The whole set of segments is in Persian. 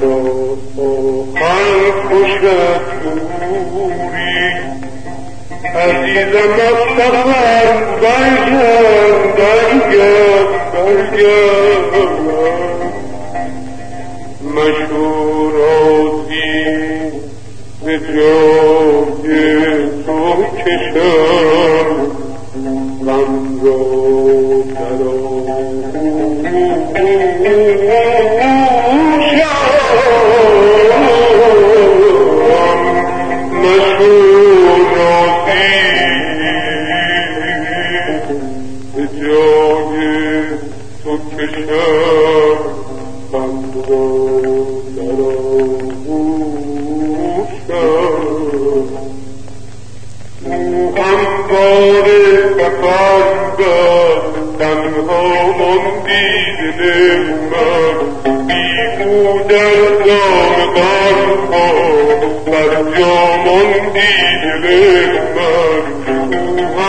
دل به یاد تو کجا گردی مرا آخر خوشت دوری عزیزم از سفر برگرد برگرد برگرد مشورازی جای تو کشم غم را در تنها ماندی دل من دام قرها بر جا ماندی دل من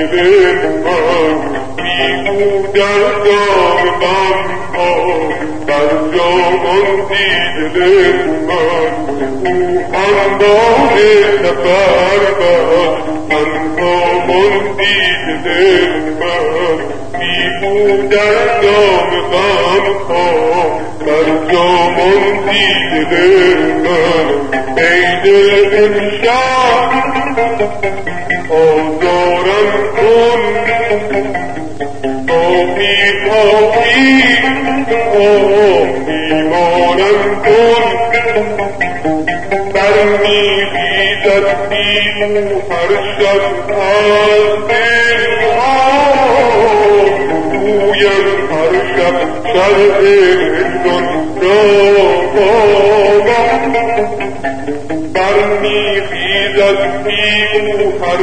ماندی بیمارم کن برمیخیزد بیمو هر شب از دلها گویم هر شب شرح هجران را برمیخیزد بیمو هر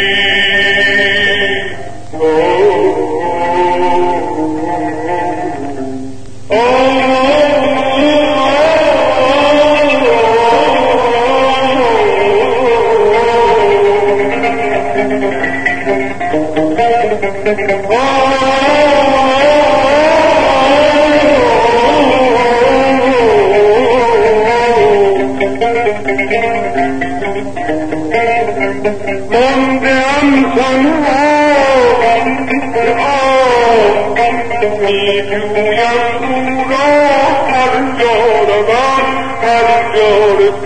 मंदर करोध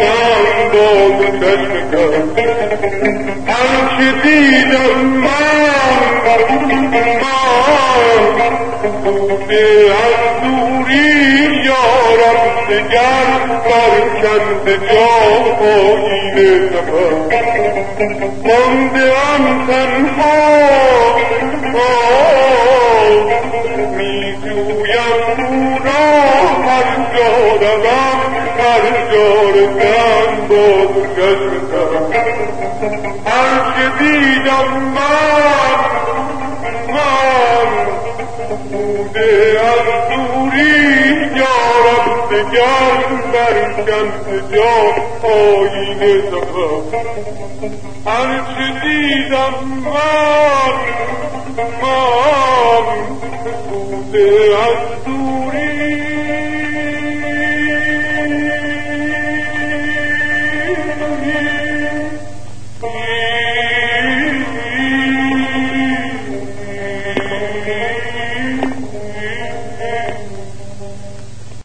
आशी करी من به جا آینه سفر مانده ام تنها می جویم او را هر جا روم هر جا رسم باز چشم هر چه دیدم من من بوده از دوری یارم دگر برکن جا آینه زفر هر چه دیدم من من بوده از